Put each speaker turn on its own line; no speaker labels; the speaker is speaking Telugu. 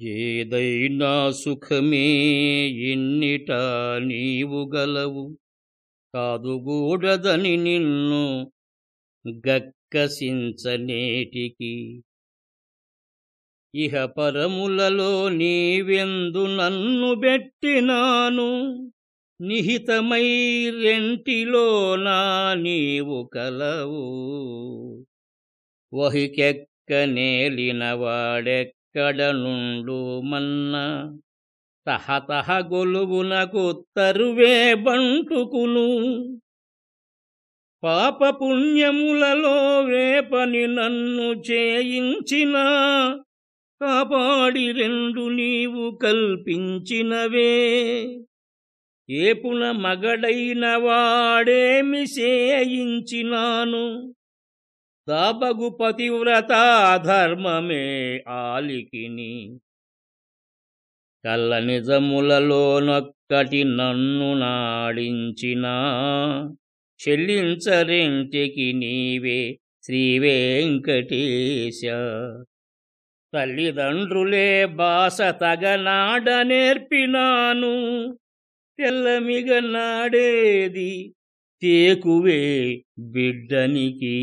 ఏదైనా సుఖమే ఎన్నిట నీవు గలవు. కాదుగూడదని నిన్ను గక్కసించనేటికి. ఇహ పరములలో నీవెందు నన్ను పెట్టినాను నిహితమై రెంటిలో నా నీవు కలవు. వహికెక్క నేలిన ఎక్కడనుండు మన్న తహతహ గొలుగునకు తరువే బంటుకును. పాప పుణ్యములలో వేపని నన్ను చేయించిన కాపాడి రెండు నీవు కల్పించినవే. ఏపున మగడైన వాడేమి చేయించినాను? దాబగు పతివ్రత ధర్మమే ఆలికిని. కళ్ళ నిజములలోనొక్కటి నన్ను నాడించినా చెల్లించరింటికి నీవే శ్రీ వెంకటేశ తల్లిదండ్రులే బాస తగనాడ నేర్పినాను తెల్లమిగ నాడేది తేకువే బిడ్డనికి.